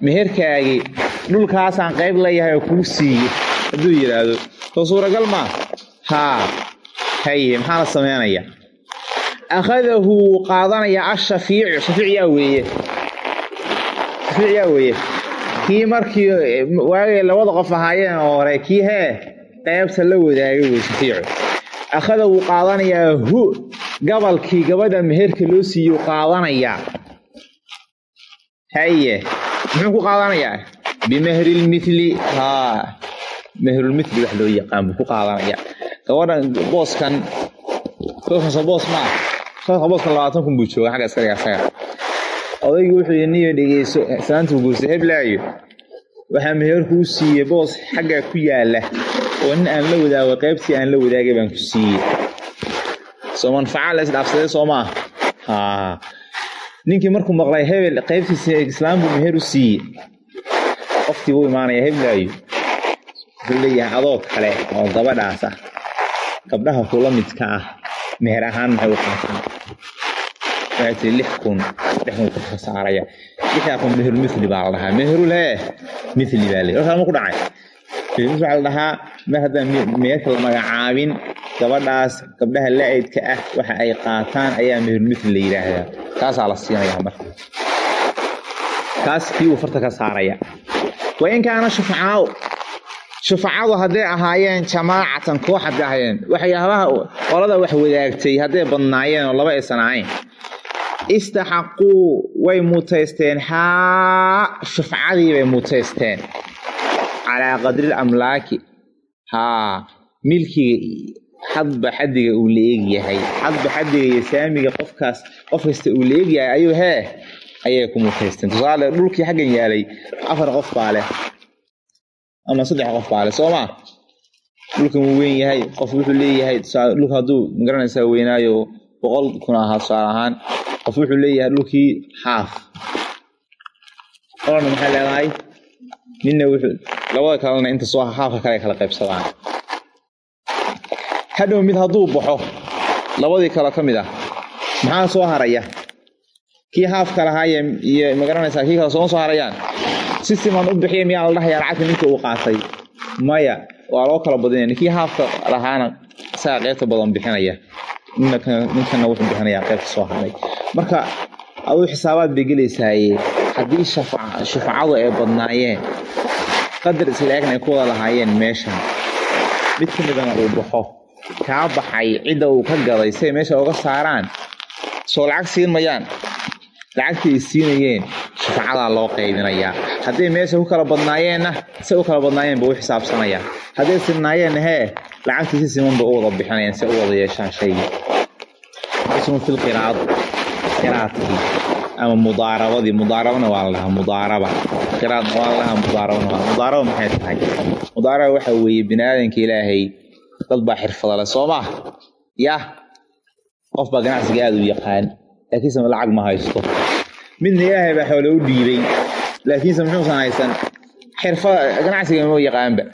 S1: meherkaagii dhulkaasaan qayb leeyahay oo kuu siiye hadduu yidhaahdo soo suuragal maa haa haye maxaa la sameynaya? Akhadahu wuu qaadanayaa ashafiicu shafiic yaa weeye. Shafiic yaa weeye. Kii markii waagay labada qof ahaayeen oo hore kii hee qaybta la wadaagay wey shafiicu akhada wuu qaadanayaa hu gabalkii gabadha meherka loo siiyo qaadanayaa haye muxuu ku qaadanayaa bimehrilmithli haa mehrulmithli wax loo yaqaan ku qaadanayaa gabadhan booskan boos maa kolka booskan labaatan kun buu jooga xagga iskaliga asaga. Odaygu wuxuu yidhi niyo dhegeyso saantuu guursa heblaayo waxaa meherku u siiyey boos xaggaa ku yaalla oo nin aan la wadaago qaybtii aan la wadaagay baan ku siiyey. Soo manfaca la isdhaafsaday soo maa haa. Ninkii markuu maqlay hebel qaybtiisa islaam buu meher u siiyey. Qofkii buu imaanaya heblaayo. Wuxuu adoo kale oo gabadhaas ah. Gabdhaha kula midka ah meher ahaan maxay u qaataan? Waxay lix kun lix kun ka saaraya. Lixdaa kun meher mithli baa la dhahaa. Meherul mithli baa leeyahay warkaa ma ku dhacay meher waxaa la dhahaa magacaabin gabadhaas gabdhaha la-aydka ah waxa ay qaataan ayaa meher mithli la yidhaahdaa kaasaa la siinayaa marka kaas kii uu farta ka saaraya. Wa in kaana shufcaaw shufacadu hadday ahaayeen jamaacatan koox hadday ahaayeen waxyaabaha qolada wax wadaagtay hadday badnaayeen oo laba aysan ahayn istaxaquu way mutaysteen. Haa shufcadii bay mutaysteen calaa qadril amlaaki haa milkiga hadba xaddiga uu la eegyahay hadba xaddiga iyo saamiga qofkaas qof kasta uu la ayuu hee ayay ku mutaysteen tusaale dhulkii xaggan yaalay afar qof baa leh ama saddex qof baa leh soo maa dhulkan wuu weyn yahay qof wuxuu leeyahay dhulka hadduu ma garanaysaa weynaayo boqol kun ahaa tusaale ahaan qof wuxuu leeyahay dhulkii xaaf qolana maxay leedahay wuxuu labada kalena inta soo xaafka kale kala qaybsadaan. Hadhow mid hadduu baxo labadii kale ka mid ah maxaa soo haraya? Kii haafka lahaa iyo ma garanaysaa kii kale sooma soo harayaan? Si siman u bixiya miyaa la dhahayaa lacagta ninka uu qaatay? Maya waa loo kala badinaya ninkii haafka lahaana isagaa qaybta badan bixinaya. Ninkana wuxuu bixinayaa qaybta soo haray. Marka aduu xisaabaad bay gelaysaaye haddii shufacadu ay badnaayeen qadar isla egna ay ku wada lahaayeen meeshan. Mid ka midana uu baxo. Kaa baxay cidda uu ka gaday siay meesha uga saaraan. Soo lacag siin mayaan. Lacagtii ay siinayeen shafacadaa loo qaybinayaa. Hadday meesha ku kala badnaayeenna si u kala badnaayeen ba u xisaabsanayaa hadday sinnaayeenna hee lacagtii si siman ba u wada bixinayaan si u wada yeeshaan shaygii ismu fil qiraad. Qiraadkii ama mudaarabadii mudaarabana waa la mudaaraba. Qiraadna waa la dhahaa waa mudaaraba maxay tahay? Mudaaraba waxa weeye bini aadanka ilaahay dad baa xirfada leh soo maa yah qof baa ganacsiga aada u yaqaan laakiinse lacag ma haysto. Midna ilaahay baa xoole u dhiibay laakiinse muxuusan haysan? Xirfada ganacsiga ma yaqaanba.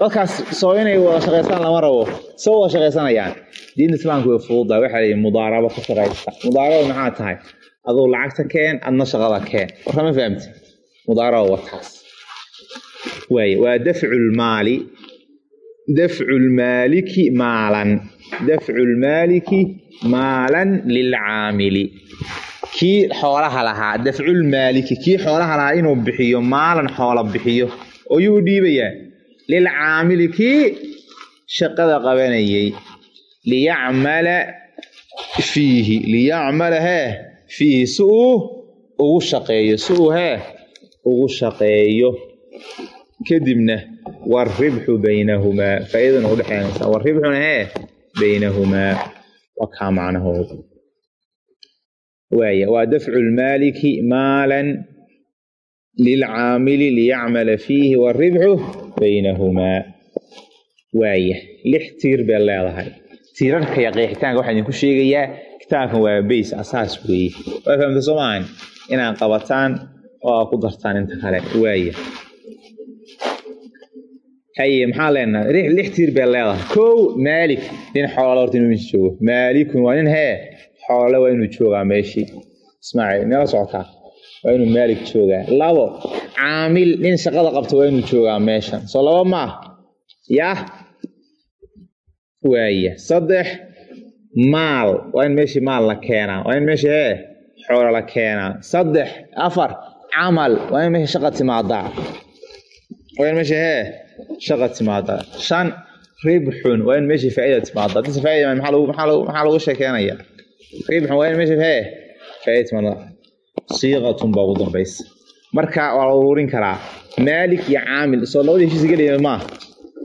S1: Dadkaas soo inay wada shaqaystaan lama rabo. Soo wada shaqaysanayaan diinta islaamku way fududahay. Waxaa leeyihi mudaarabo ka shaqaysta mudaarabo maxaa tahay aduu lacagta keen adna shaqada keen. Warka ma fahamti? Mudaarabo wataas waaye waa dafcu lmaali dafcu lmaaliki maalan. Dafcu lmaaliki maalan lilcaamili kii xoolaha lahaa dafculmaaliki kii xoolaha lahaa inuu bixiyo maalan xoola bixiyo oyuu dhiibayaa. Lilcaamili kii shaqada qabanayay. Liyacmala fiihi liyacmala hee fiihi si uu ugu shaqeeyo si uu hee ugu shaqeeyo. Kadibna waribxu baynahumaa faa'iidana udhexeynaysa waribxuna hee baynahumaa waa kaa waaya waa dafcu lmaaliki maalan lilcaamili liyacmala fiihi waribxu baynahumaa waaya lix tiir bay leedahay. Tiirarka iyo qeexitaanka waxaa idinku sheegayaa kitaabkan waa bays asaas weeye waa fahamta soo maahan inaad qabataan oo ku dartaan inta kale waaya haye maxaa leenahay? Lix tiir bay leedahay. Kow maalik nin xoolo horta inuu meesha joogo. Maalikun waa nin hee? Xoole waa inuu joogaa meeshii. Ismaaciil meela socotaa waa inuu maalik joogaa. Labo caamil nin shaqada qabta waa inuu joogaa meeshan. Soo laba maah yah waaya saddex maal waa in meeshii maal la keenaa waa in meeshii hee xoolo la keenaa saddex afar camal waa in meesha shaqa timaadaa waa in meesha hee shaqa timaadaa shan ribxun waa in meeshii faa'iida timaadaa haddiise faa'iida maxaa lagu maxaa lagu maxaa lagu sheekeenaya? Ribxun waa in meesha hee faa'iida timaadaa siiqatun baa ugu dambaysa marka waa la ururin karaa maalik iyo caamil soo labada heshiis gelaya maaha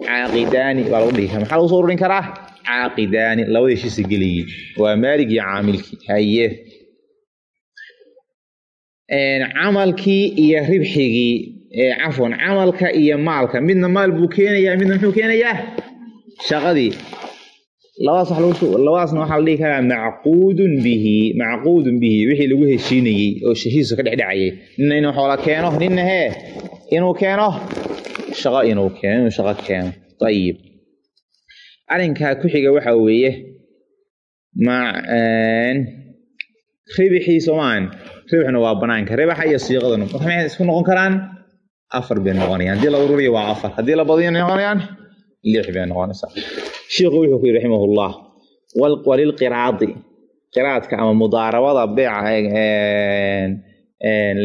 S1: caaqidaani baa lagu dhihi karaa. Maxaa lagu soo ururin karaa caaqidaani labada heshiis geliyey waa maalik iyo caamilkii. Haye. Camalkii iyo ribxigii. Cafwan camalka iyo maalka. Midna maal buu keenayaa midna muxuu keenayaa? Shaqadii. Labadaas labadaasna waxaa la dhihi karaa macquudun bihi macquudun bihi. Wixii lagu heshiinayey oo heshiisu ka dhexdhacayay nina inuu xoola keeno nina hee inuu keeno? Shaqo inuu keeno inuu shaqo keeno. Ayib arrinkaa ku xiga waxa weeye ribixii soomaan ribxna waa banaanka ribaxa iyo siiqaduna marka maxay isku noqon karaan afar bay noqonayaan. Haddii la ururiyo waa afar haddii la badiyo noqonayaan lix bay noqonaysaa. Sheikhu wuxuu ku yidhi raximahullah walilqiraadi qiraadka ama mudaarabada beeca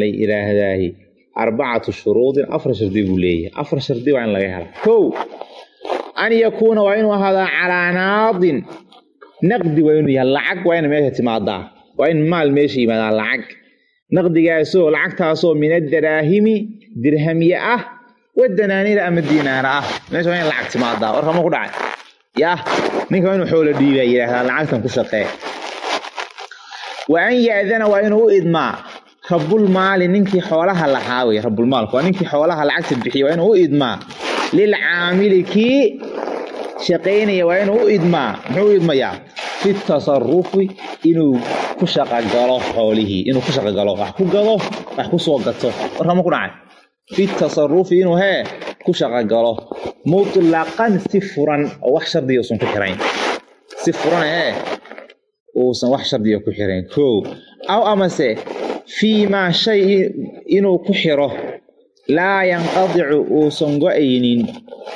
S1: la yidhaahdaahi arbacatu shuruudin afar shardi buu leeyahay. Afar shardi waa in laga hela. Kow an yakuuna waa inuu ahaadaa calaa naadin. Naqdi waa inuu yahay lacag waa ina meesha timaadaa. Waa in maal meesha yimaadaa lacag. Naqdigaasoo lacagtaasoo min adaraahimi dirhamye ah wadanaaniira ama diinaara ah. Meesha waa in lacag timaadaa. Warkama ku dhacay? Yah ninka waa inuu xoolo dhiibaa yidhaahdaa lacagtan ku shaqee. Wa an ya'dana waa inuu u idmaa. Rabulmaali ninkii xoolaha lahaa wey rabulmaalku waa ninkii xoolaha lacagta bixiya waa inuu u idmaa lilcaamili kii shaqaynaya waa inuu idmaa muxuu idmayaa fi tasarufi inuu ku shaqagalo xoolihii inuu ku shaqagalo wax ku gado wax ku soo gato warkama ku dhacay fi tasarufi inuu hee ku shaqagalo mutlaqan si furan oo wax shardiga uusan ku xirayn si furan hee uusan wax shardiga ku xirayn kow aw amase fii maa shay inuu ku xiro laa yanqadicu uusan go'aynin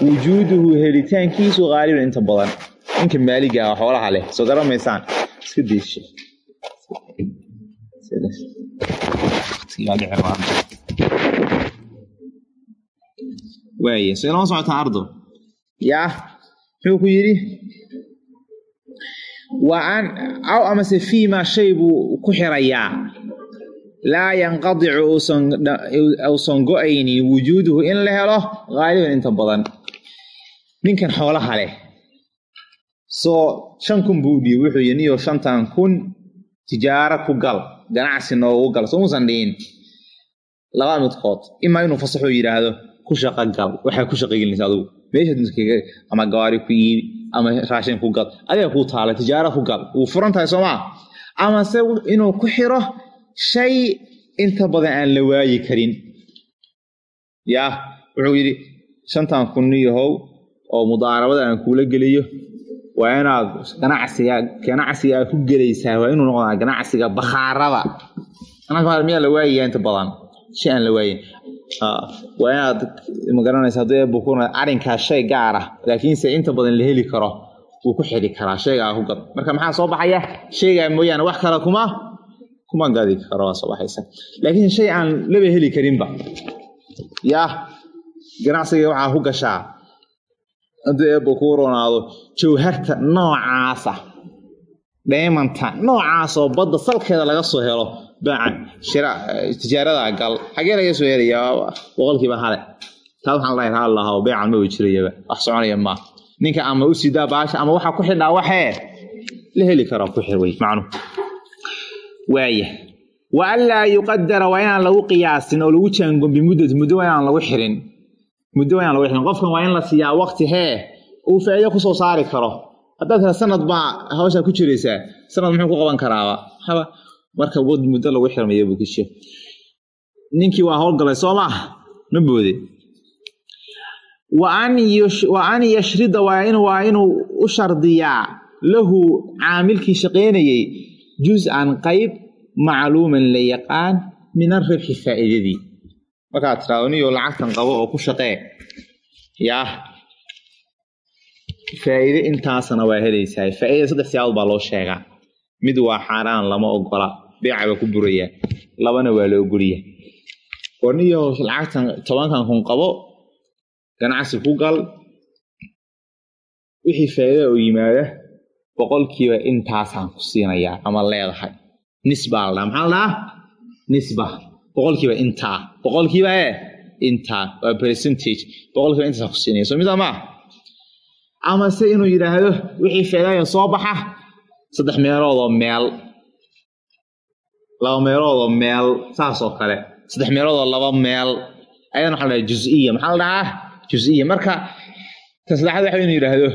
S1: wujuuduhu helitaankiisu haaliban inta badan ninka maaliga ah xoolaha leh soo garamaysaan iska deeshe waaya so ilama socotaan ardo yaa muxuu ku yidhi wa an aw amase fiimaa shay buu ku xirayaa laa yanqadicu uusan go'ayni wujuuduhu in la helo haaliban inta badan ninkan xoolaha leh soo shan kun buu dhiibi wuxuu yidhi niyo shantan kun tijaaro ku gal ganacsi noogu gal soo muusan dhihin laba midkood imaa inuu fasaxoo yidhaahdo ku shaqo gal waxaa ku shaqagelinaysa adugu meesha ama gawaari ku iibi ama raashin ku gal adiga kuu taala tijaaro ku gal wuu furan tahay soomaa amase inuu ku xiro shay inta badan aan la waayi karin. Yaa wuxuu yidhi shantan kunniyahow oo mudaarabada aan kuula geliyo waa inaad ganacsiga ganacsiga aad ku gelaysaa waa inuu noqdaa ganacsiga bakhaarada. Miyaa la waayayaa inta badan? Shay aan la waayin. Waa inaad magaranaysa haddii eebukuna arrinkaas shay gaar ah laakiinse inta badan la heli karo wuu ku xidhi karaa shaygaa ku gad marka maxaa soo baxaya? Shaygaa mooyaane wax kale kuma kuma gadi karo waa soo baxaysa. Laakiin shay aan laba heli karinba. Yaa ganacsiga waxaa ku gashaa. Haddii eebba kuu ronaado jawharta noocaasa dhaymanta noocaasoo badda salkeeda laga soo helo tijaarada gal xagee laga soo helayaa boqolkiiba hale. Taa waxaan lahay halaha beecan ma jirayaba wax soconaya maa ninka ama u baasha ama waxaa ku xidhaa waxee la heli karo ku xir wey macnu waaya wa anlaa yuqadara waa inaan lagu qiyaasin oo lagu jaangon bimuddati muddo waa inaan lagu xirin. Muddo waa inaan lagu xirin. Qofkan waa in la siiyaa waqti hee uu faa'iido ku soo saari karo. Haddaad sanad baa hawshaa ku jiraysaa. Sanad muxuu ku qaban karaaba? Haba marka wad muddo lagu xirmayo buu kishe ninkii waa howlgalay soo maah ma boode wa an yashrida waa inuu u shardiyaa. Lahu caamilkii shaqaynayey juz-an qayb macluuman la yaqaan min aribxi faa'iidadii markaad tiraado niyo lacagtan qabo oo ku shaqee yaa faa'iide intaasna waa helaysaa. Faa'iida saddex siyaabood baa loo sheegaa. Mid waa xaaraan lama ogola beeca baa ku burayaa labana waa la ogoliya oo niyo lacagtan tobankan kun qabo ganacsi ku gal wixii faa'iida oo yimaada boqolkiiba intaasaan ku siinayaa ama leedahay. Nisbaa la maxaa la dhahaa nisba. Boqolkiiba intaa boqolkiiba e intaa waa percentage. Boqolkiiba intaasaan ku siinaya soo mida maa ama se inuu yidhaahdo wixii faa'iidaya soo baxa? Saddex meeloodoo meel. Laba meeloodoo meel. Saas oo kale. Saddex meeloodoo laba meel. Ayadana waxa la dhaha juziya maxaa la dhahaa juziya marka ta saddexaad waxa inuu yidhaahdo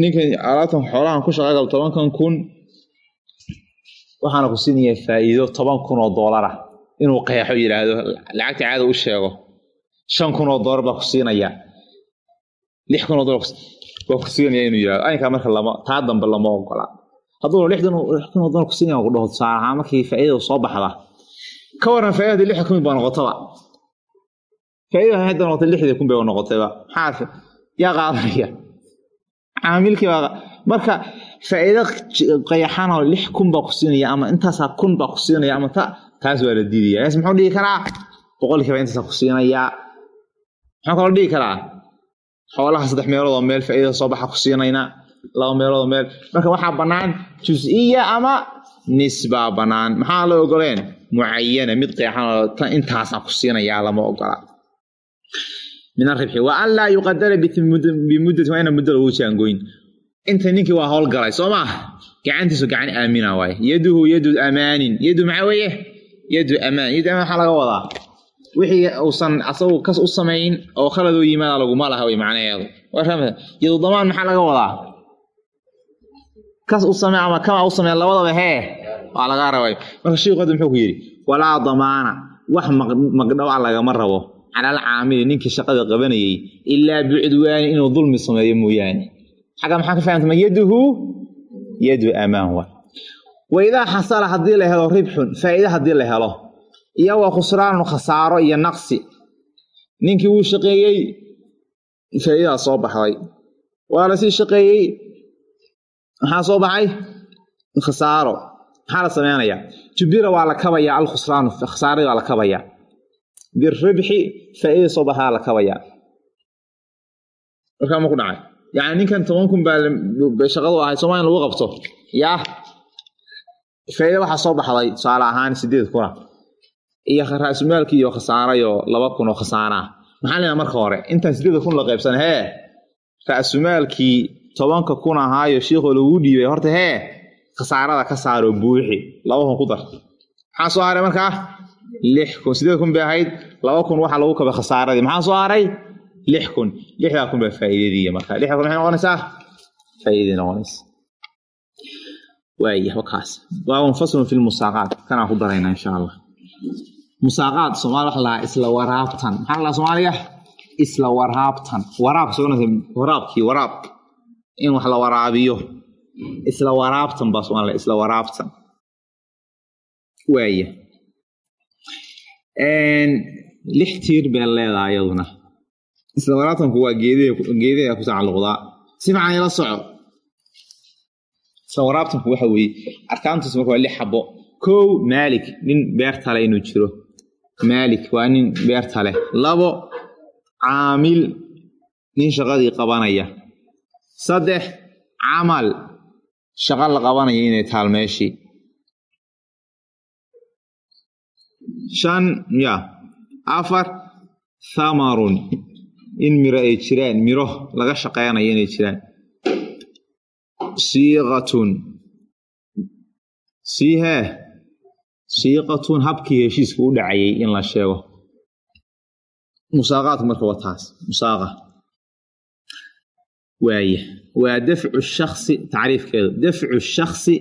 S1: ninkan alaabtan xoolahan ku shaqagal tobankan kun waxaana ku siinaya faa'iido toban kun oo doolara inuu qeexo yidhaahdo lacagta caada u sheego. Shan kun oo doolar baa ku siinaya. Lix kun oo doolar waa ku siinaya inuu yidhahdo aynkaa marka lama taa dambe lama ogola. Hadduu lix kun oo doolar ku siinaya ku dhaho tusaale ahaan markii faa'iidada soo baxda ka waran faa'iidada lix kun baa noqotaba faa'iidada hadda noqotay lixdii kun bay noqotayba maxaa yaa qaadanaya caamilkii baa marka faa'iido qayaxanoo lix kun baa ku siinaya ama intaasaa kun baa ku siinaya ama ta taas waa la diidaya s muxuu dhihi karaa? Boqolkiiba intaasaa ku siinayaa muxuu kaloo dhihi karaa? Xoolaha saddex meelood oo meel faa'iidada soo baxa ku siinayna laba meelood oo meel. Marka waxaa bannaan jus-iya ama nisbaa bannaan. Maxaa la ogoleen? Mucayana mid qeexanoo tan intaasaan ku siinayaa lama ogola min aribxi wa an laa yuqadara bimuddati waa ina muddo lagu jaangoyn inta ninkii waa howlgalay soo maah gacantiisu gacan aamina waaye yaduhu yadu amaanin yadu maxaa weeye yadu amaan yadu amaan waxaa laga wadaa wixii uusan asagu kas u samayn oo khaladoo yimaada laguma laha way macnaheedu yadu damaan maxaa laga wadaa kas u samey ama kama u samey labadaba hee waa lagaa rabay marka sheikhu hadda muxuu ku yidhi walaa damaana wax magdhawa lagama rabo calal caamili ninkii shaqada qabanayay ilaa bicudwaani inuu dulmi sameeyo mooyaane xagga maxaa ka fahamtama yaduhu yadu amaan wa wa idaa xasala haddii la helo ribxun faa'iide haddii la helo iyo wa khusraanun khasaaro iyo naqsi ninkii wuu shaqeeyey faa'iidadaa soo baxday waa la sii shaqeeyey maxaa soo baxay khasaaro maxaa la samaynayaa jubira waa la kabayaa alkhusraanu khasaaradii waa la kabayaa biribxi faa'iida soo baxdaa la kabayaa markaa ma ku dhacay. Yacni ninkan toban kun baa shaqadu ahayd sooma in lagu qabto. Yaa faa'iida waxaa soo baxday tusaale ahaan sideed kuna iyo raasumaalkii iyo khasaarayo laba kun oo khasaaraa maxaa leedahay marka hore? Intaan sideeda kun la qaybsan hee. Ra'sumaalkii tobanka kun ahaayo shiikhoo laguu dhiibay horta hee khasaarada ka saaroo buuxi. Laba kun ku dar. Maxaa soo haray markaa lix kun. Sideed kun bay ahayd laba kun waxaa lagu kabay khasaaradii maxaa soo haray lix kun. Lixdaa kun baa faa'iidadii marka. Lixda kun maxay noqonaysaa? Faa'iidadii noqonaysa. Waaya wakaas. Waa munfasilun fi lmusaaqaat kanaa ku daraynaa insha allah. Musaaqaad soomaali waxa lahaa isla waraabtan. Maxaa la lahaa soomaaliya isla waraabtan. Waraabka soconaysa waraabkii waraab. In wax la waraabiyo. Isla waraabtan baa soomaaliya isla waraabtan. Waaya lix tiir bay leedahay iyaduna isla waraabtanku waa geedaha ku tacalluqdaa. Si fiican ila soco. Isla waraabtanku waxa weeye arkaantiisu marka waa lix xabo. Kow maalik nin beerta leh inuu jiro. Maalik waa nin beerta leh. Labo caamil nin shaqadii qabanaya. Saddex camal shaqo la qabanaya inay taal meeshii shan ya. Afar thamarun. In miro ay jiraan miro laga shaqeynayo inay jiraan. Siiqatun siihee siiqatun habkii heshiiska u dhacayay in la sheego. Musaaqaadku marka waa taas. Musaaqa. Waaya waa dafcu shaksi tacriifkeedu. Dafcu shaksi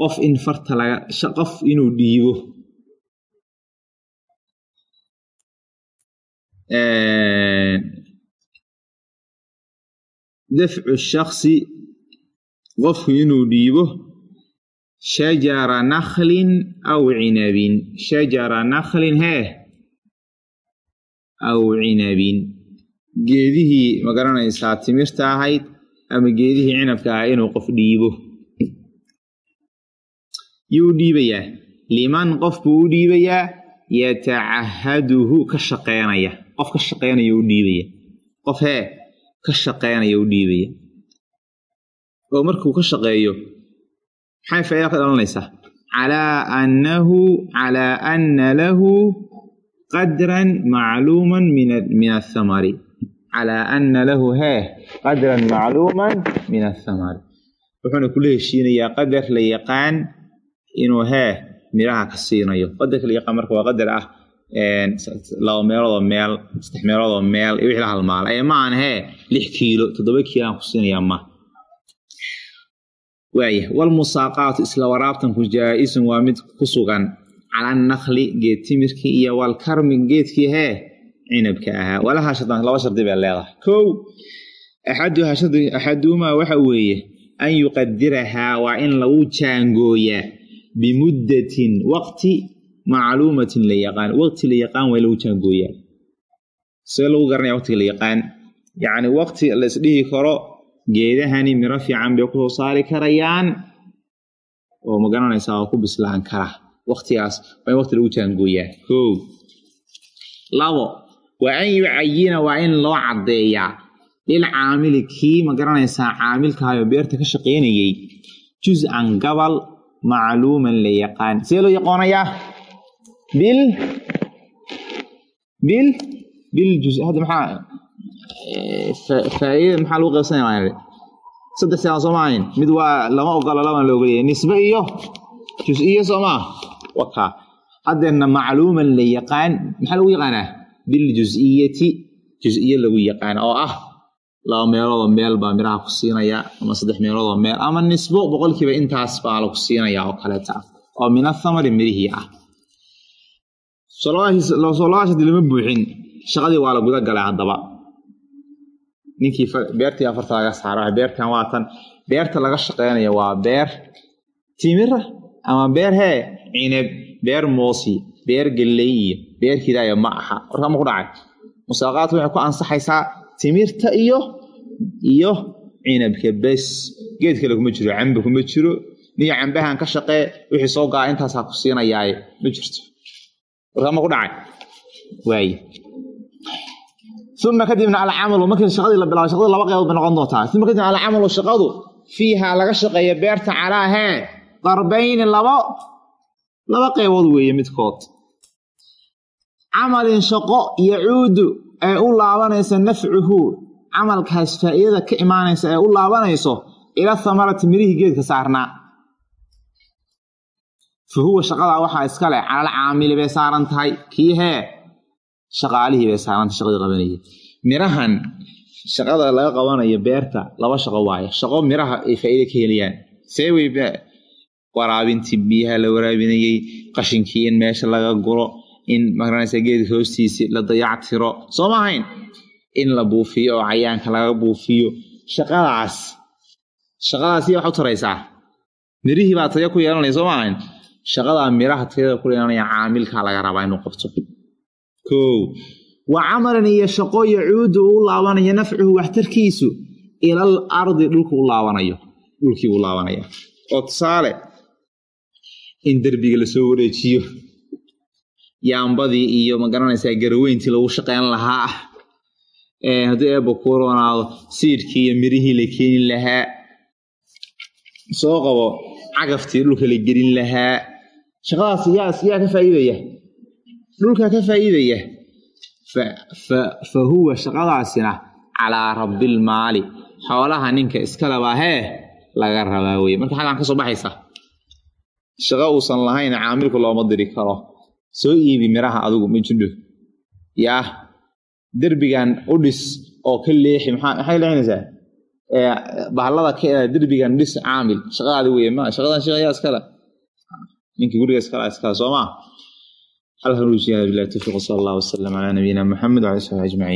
S1: qof in farta laga qof inuu dhiibo dafcu shaksi qofku inuu dhiibo shajara naklin aw cinabin. Shajara naklin hee? Aw cinabin. Geedihii ma garanaysaa timirta ahayd ama geedihii cinabka ahaa inuu qof dhiibo? Yuu dhiibayaa. Liman qof buu u dhiibayaa yatacahaduhu ka shaqeynaya qof ka shaqeynaya u dhiibaya. Qof hee ka shaqeynaya u dhiibaya. Oo markuu ka shaqeeyo maxay faaida ka dhalanaysaa calaa annahu calaa anna lahu qadran macluuman min athamari calaa anna lahu hee qadran macluuman min athamari wuxuuna kula heshiinayaa qadar la yaqaan inuu hee miraha ka siinayo. Qadarka la yaqaan marka waa qadar ah laba meeloodoo meel saddex meeloodoo meel iyo la halmaala ee maahan hee lix kiilo toddoba kiilo ku siinayaa ma. Waaya walmusaaqaatu isla waraabtanku jaa-isun waa mid ku sugan. Cala nakli geed timirkii iyo walkarmi geedkii hee cinabka ahaa. Shardan laba shardi bay leedahay. Kow axaduhaa waxa weeye an yuqadirahaa waa in lagu jaangooyaa bimuddatin waqti macluumatin la yaqaan waqti la yaqaan waa lagu jaangooyaa see lagu garanaya waqtiga la yaqaan? Yacni waqti la karo geedahani miro fiican bay ku soo saari karayaan. Oo ma garanaysaa oo ku bislaan kara waqtigaas waa in waqti lagu jaangooyaa kow. Labo waa an yucayina waa in loo caddeeyaa lil caamili kii ma garanaysaa caamilkahayo beerta ka shaqaynayey juz-an gabal macluuman la yaqaan. See loo yaqoonayaa bil bil bil juz hadda maxaa faa'iida maxaa lagu qaybsanaya saddex sana soo maahayn. Mid waa lama ogola labana la ogolyahay nisbe iyo jus-iyo soo maa wakaa haddeerna macluuman la yaqaan maxaa lagu yaqaanaa? Biljus-iyati jus-iyo lagu yaqaan oo ah laba meeloodoo meel baa miraha ku siinaya ama saddex meeloodoo meel ama nisbo boqolkiiba intaas baa lagu siinaya oo kaleeta ah. Oo min athamari mirihii ah soolaaashadi lama buuxin. Shaqadii waa la guda galay haddaba. Ninkii beertii afarta laga saara beertan waatan beerta laga shaqeynaya waa beer timira ama beer hee? Cinab beer moosi beer galley iyo beer hidaaya ma aha. Warkaa ma ku dhacay. Musaaqaadku waxay ku ansaxaysaa timirta iyo iyo cinabka bes. Geed kale kuma jiro cambe kuma jiro. Niyo cambahan ka shaqee wixii soo gaa intaasaa ku siinayaaye ma jirto warkaa ma ku dhacay? Waay. Uma kadibna alcamalu markii shaqadii la bilaabo shaqadii laba qaybood bay noqon doontaa. Uma kadibna alcamalu shaqadu fiiha laga shaqeeya beerta calaa hee darbayni labo laba qaybood weeye midkood. Camalin shaqo yacuudu ee u laabanaysa nafcuhu. Camalkaas faa'iidada ka imaanaysa ee u laabanayso ila hamarati mirihii geedka saarnaa fa huwa shaqadaa waxaa iska leh calal caamili bay saaran tahay kii hee shaqaalihii bay saarantahay shaqadii qabanayay mirahan shaqada laga qabanayo beerta laba shaqo waayo shaqo miraha ay faa'iida ka helayaan see wey waraabintii biyaha la waraabinayey qashinkii in meesha laga guro in magaranaysa geedka hoostiisii la dayac tiro soo ma in la buufiyo oo cayaanka laga buufiyo shaqadaas shaqadaas iya wax u taraysaa mirihii baa taya ku yeelanaya soo ma shaqadaa miraha tayada ku yeelanaya caamilkaa laga rabaa inuu qabto. Kow wa camalan iyo shaqo yacuudu u laabanayo nafcuhu waxtarkiisu ilal ardi dhulku u laabanayo dhulkii u laabanaya oo tusaale in derbiga la soo wareejiyo yaambadii iyo ma garanaysaa garaweyntii lagu shaqeyn lahaa haddii eebba ku roonaado siidhkii iyo mirihii la keeni lahaa. Soo qabo cagaftii dhulka la gelin lahaa shaqadaas yaa yaa ka faa'iidaya dhulkaa ka faa'iidaya fa huwa shaqadaasina calaa rabbilmaali xoolaha ninka iskalebaa hee laga rabaa weye marka xaggaan ka soo baxaysa shaqo uusan lahayn caamilku looma diri karo soo iibi miraha adigu majundho yaa derbigan u dhis oo ka leexi maxay leexinaysaa bahallada derbigan dhis caamil shaqadaadi weye ma shaqadan shaqayaa iskale ninka guriga iskala iskale soo maa halkan uu siyaada billahi tawfiiq sala allah wasalam calaa nabiyina maxamed wala saxbi ajmaciin